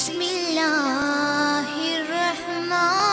بسم اللہ الرحمن